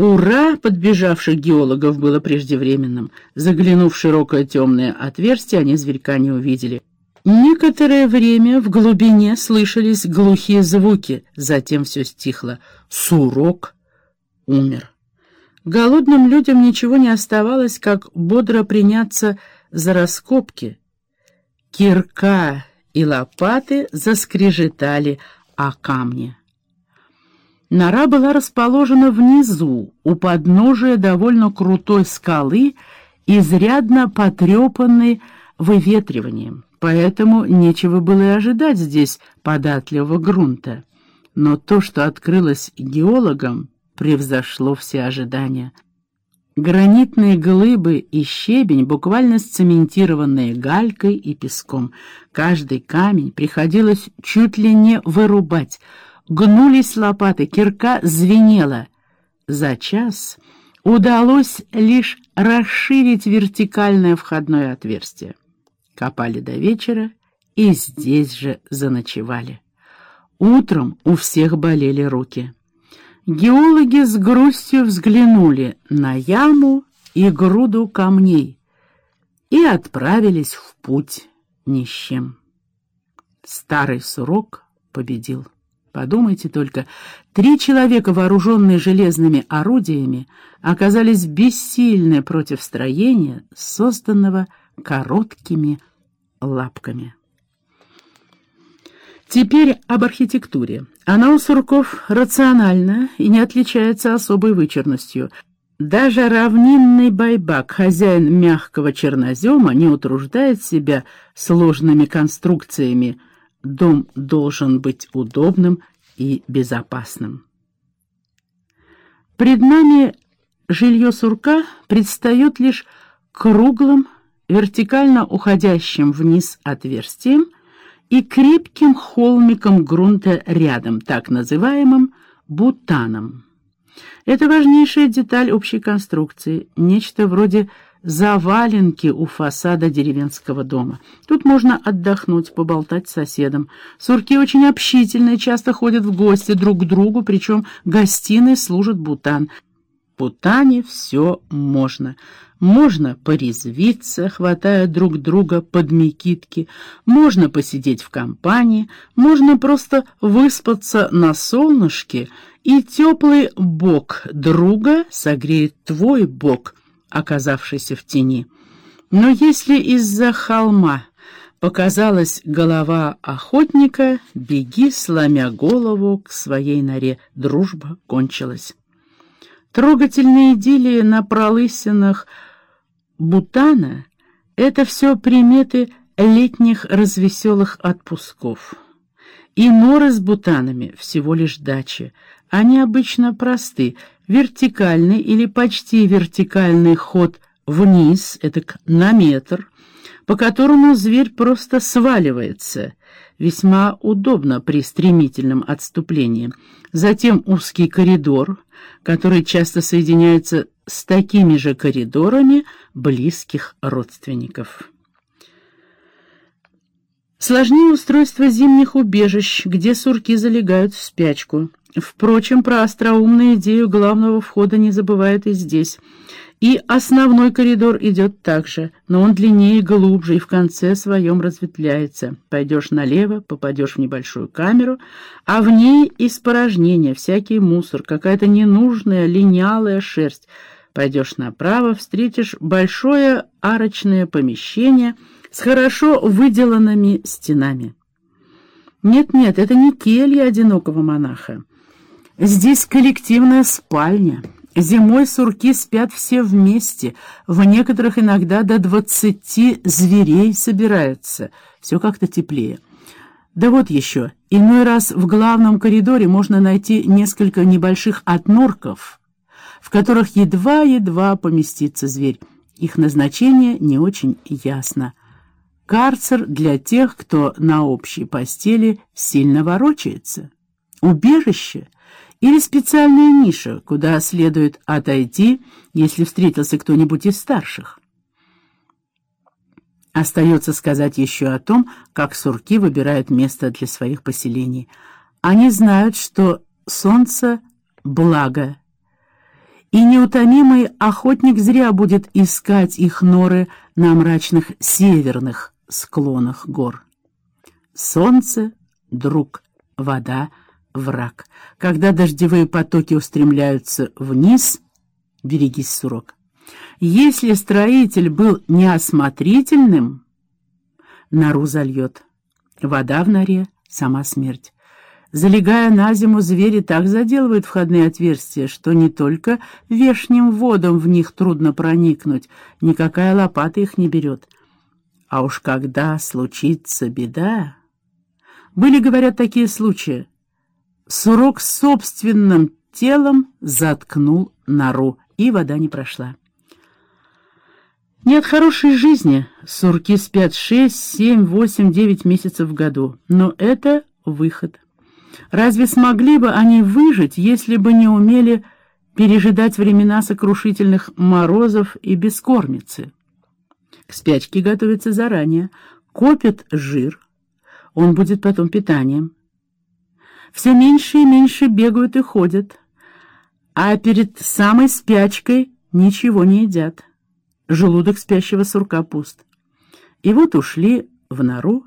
Ура подбежавших геологов было преждевременным. Заглянув в широкое темное отверстие, они зверька не увидели. Некоторое время в глубине слышались глухие звуки, затем все стихло. Сурок умер. Голодным людям ничего не оставалось, как бодро приняться за раскопки. Кирка и лопаты заскрежетали о камне. Нора была расположена внизу, у подножия довольно крутой скалы, изрядно потрепанной выветриванием, поэтому нечего было и ожидать здесь податливого грунта. Но то, что открылось геологам, превзошло все ожидания. Гранитные глыбы и щебень, буквально сцементированные галькой и песком. Каждый камень приходилось чуть ли не вырубать — гнулись лопаты, кирка звенела. За час удалось лишь расширить вертикальное входное отверстие. Копали до вечера и здесь же заночевали. Утром у всех болели руки. Геологи с грустью взглянули на яму и груду камней и отправились в путь ни с чем. Старый сурок победил. Подумайте только, три человека, вооруженные железными орудиями, оказались бессильны против строения, созданного короткими лапками. Теперь об архитектуре. Она у сурков рациональна и не отличается особой вычурностью. Даже равнинный байбак, хозяин мягкого чернозема, не утруждает себя сложными конструкциями, Дом должен быть удобным и безопасным. Пред нами жилье сурка предстает лишь круглым, вертикально уходящим вниз отверстием и крепким холмиком грунта рядом, так называемым бутаном. Это важнейшая деталь общей конструкции, нечто вроде заваленки у фасада деревенского дома. Тут можно отдохнуть, поболтать с соседом. Сурки очень общительные, часто ходят в гости друг к другу, причем гостиной служит бутан. В бутане все можно. Можно порезвиться, хватая друг друга под мекитки, можно посидеть в компании, можно просто выспаться на солнышке, и теплый бок друга согреет твой бок — оказавшийся в тени. Но если из-за холма показалась голова охотника, беги, сломя голову к своей норе. Дружба кончилась. Трогательные идиллии на пролысинах Бутана — это все приметы летних развеселых отпусков. И норы с бутанами — всего лишь дачи. Они обычно просты, вертикальный или почти вертикальный ход вниз, это на метр, по которому зверь просто сваливается, весьма удобно при стремительном отступлении. Затем узкий коридор, который часто соединяется с такими же коридорами близких родственников. Сложнее устройство зимних убежищ, где сурки залегают в спячку. Впрочем, про остроумную идею главного входа не забывают и здесь. И основной коридор идет так же, но он длиннее и глубже, и в конце своем разветвляется. Пойдешь налево, попадешь в небольшую камеру, а в ней испорожнение, всякий мусор, какая-то ненужная линялая шерсть. Пойдешь направо, встретишь большое арочное помещение с хорошо выделанными стенами. Нет-нет, это не келья одинокого монаха. Здесь коллективная спальня. Зимой сурки спят все вместе. В некоторых иногда до двадцати зверей собираются. Все как-то теплее. Да вот еще. Иной раз в главном коридоре можно найти несколько небольших отнорков, в которых едва-едва поместится зверь. Их назначение не очень ясно. Карцер для тех, кто на общей постели сильно ворочается. Убежище — или специальная ниша, куда следует отойти, если встретился кто-нибудь из старших. Остается сказать еще о том, как сурки выбирают место для своих поселений. Они знают, что солнце — благо, и неутомимый охотник зря будет искать их норы на мрачных северных склонах гор. Солнце — друг, вода — враг. Когда дождевые потоки устремляются вниз, берегись, сурок. Если строитель был неосмотрительным, нору зальет. Вода в норе — сама смерть. Залегая на зиму, звери так заделывают входные отверстия, что не только вешним водом в них трудно проникнуть, никакая лопата их не берет. А уж когда случится беда... Были, говорят, такие случаи. Сурок собственным телом заткнул нору, и вода не прошла. Нет хорошей жизни. Сурки спят шесть, семь, восемь, девять месяцев в году. Но это выход. Разве смогли бы они выжить, если бы не умели пережидать времена сокрушительных морозов и бескормицы? К спячке готовятся заранее, копят жир, он будет потом питанием. Все меньше и меньше бегают и ходят, а перед самой спячкой ничего не едят. Желудок спящего сурка пуст. И вот ушли в нору,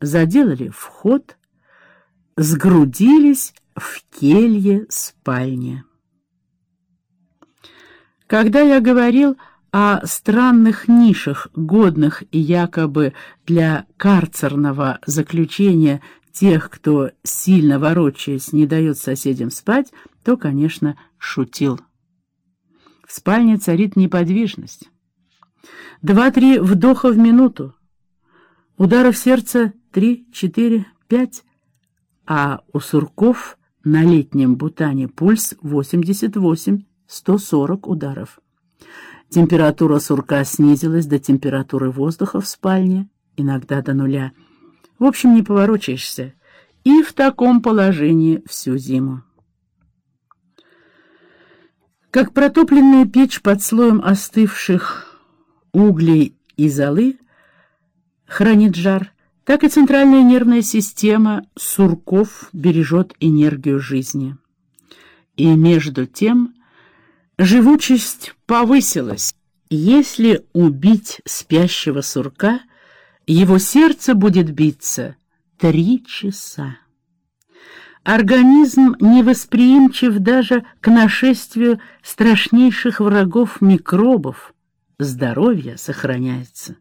заделали вход, сгрудились в келье спальне. Когда я говорил о странных нишах, годных якобы для карцерного заключения тех, кто, сильно ворочаясь, не дает соседям спать, то, конечно, шутил. В спальне царит неподвижность. Два-три вдоха в минуту. Ударов сердца три, четыре, пять а у сурков на летнем бутане пульс 88-140 ударов. Температура сурка снизилась до температуры воздуха в спальне, иногда до нуля. В общем, не поворочаешься. И в таком положении всю зиму. Как протопленная печь под слоем остывших углей и золы хранит жар, так и центральная нервная система сурков бережет энергию жизни. И между тем живучесть повысилась. Если убить спящего сурка, его сердце будет биться три часа. Организм невосприимчив даже к нашествию страшнейших врагов микробов. Здоровье сохраняется.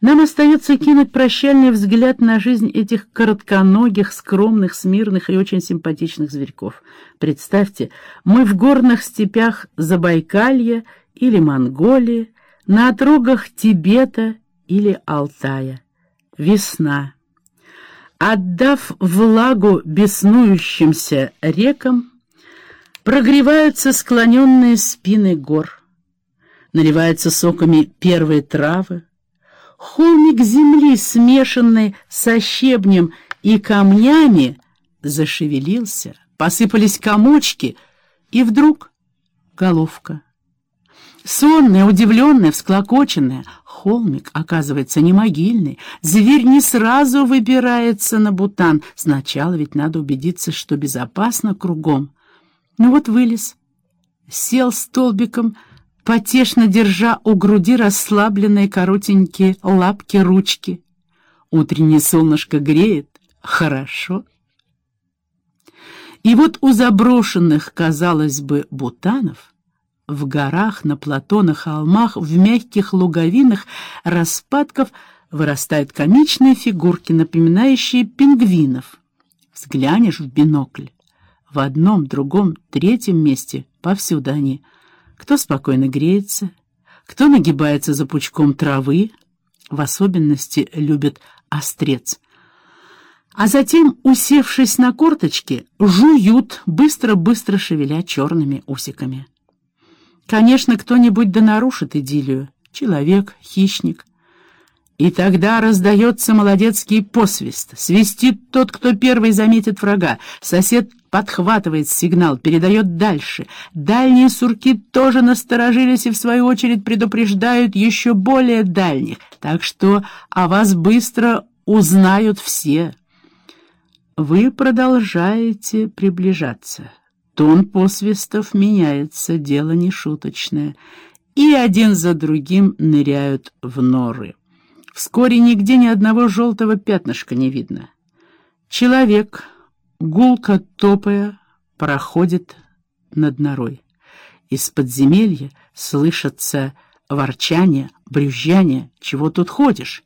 Нам остается кинуть прощальный взгляд на жизнь этих коротконогих, скромных, смирных и очень симпатичных зверьков. Представьте, мы в горных степях Забайкалья или Монголии, на отрогах Тибета или Алтая. Весна. Отдав влагу беснующимся рекам, прогреваются склоненные спины гор, наливаются соками первые травы, Холмик земли, смешанный со щебнем и камнями, зашевелился, посыпались комочки, и вдруг головка. Сонная, удивленная, всклокоченная, холмик, оказывается, не могильный. Зверь не сразу выбирается на бутан. Сначала ведь надо убедиться, что безопасно кругом. Ну вот вылез, сел столбиком, потешно держа у груди расслабленные коротенькие лапки-ручки. Утреннее солнышко греет. Хорошо. И вот у заброшенных, казалось бы, бутанов, в горах, на плато, на холмах, в мягких луговинах распадков вырастают комичные фигурки, напоминающие пингвинов. Взглянешь в бинокль. В одном, другом, третьем месте повсюду они — кто спокойно греется, кто нагибается за пучком травы, в особенности любит острец. А затем, усевшись на корточки, жуют, быстро-быстро шевеля черными усиками. Конечно, кто-нибудь да нарушит идиллию. Человек, хищник. И тогда раздается молодецкий посвист. Свистит тот, кто первый заметит врага. Сосед подхватывает сигнал, передает дальше. Дальние сурки тоже насторожились и, в свою очередь, предупреждают еще более дальних. Так что о вас быстро узнают все. Вы продолжаете приближаться. Тон посвистов меняется, дело нешуточное, и один за другим ныряют в норы. Вскоре нигде ни одного желтого пятнышка не видно. Человек, гулко топая, проходит над норой. Из подземелья слышатся ворчание, брюзжание. «Чего тут ходишь?»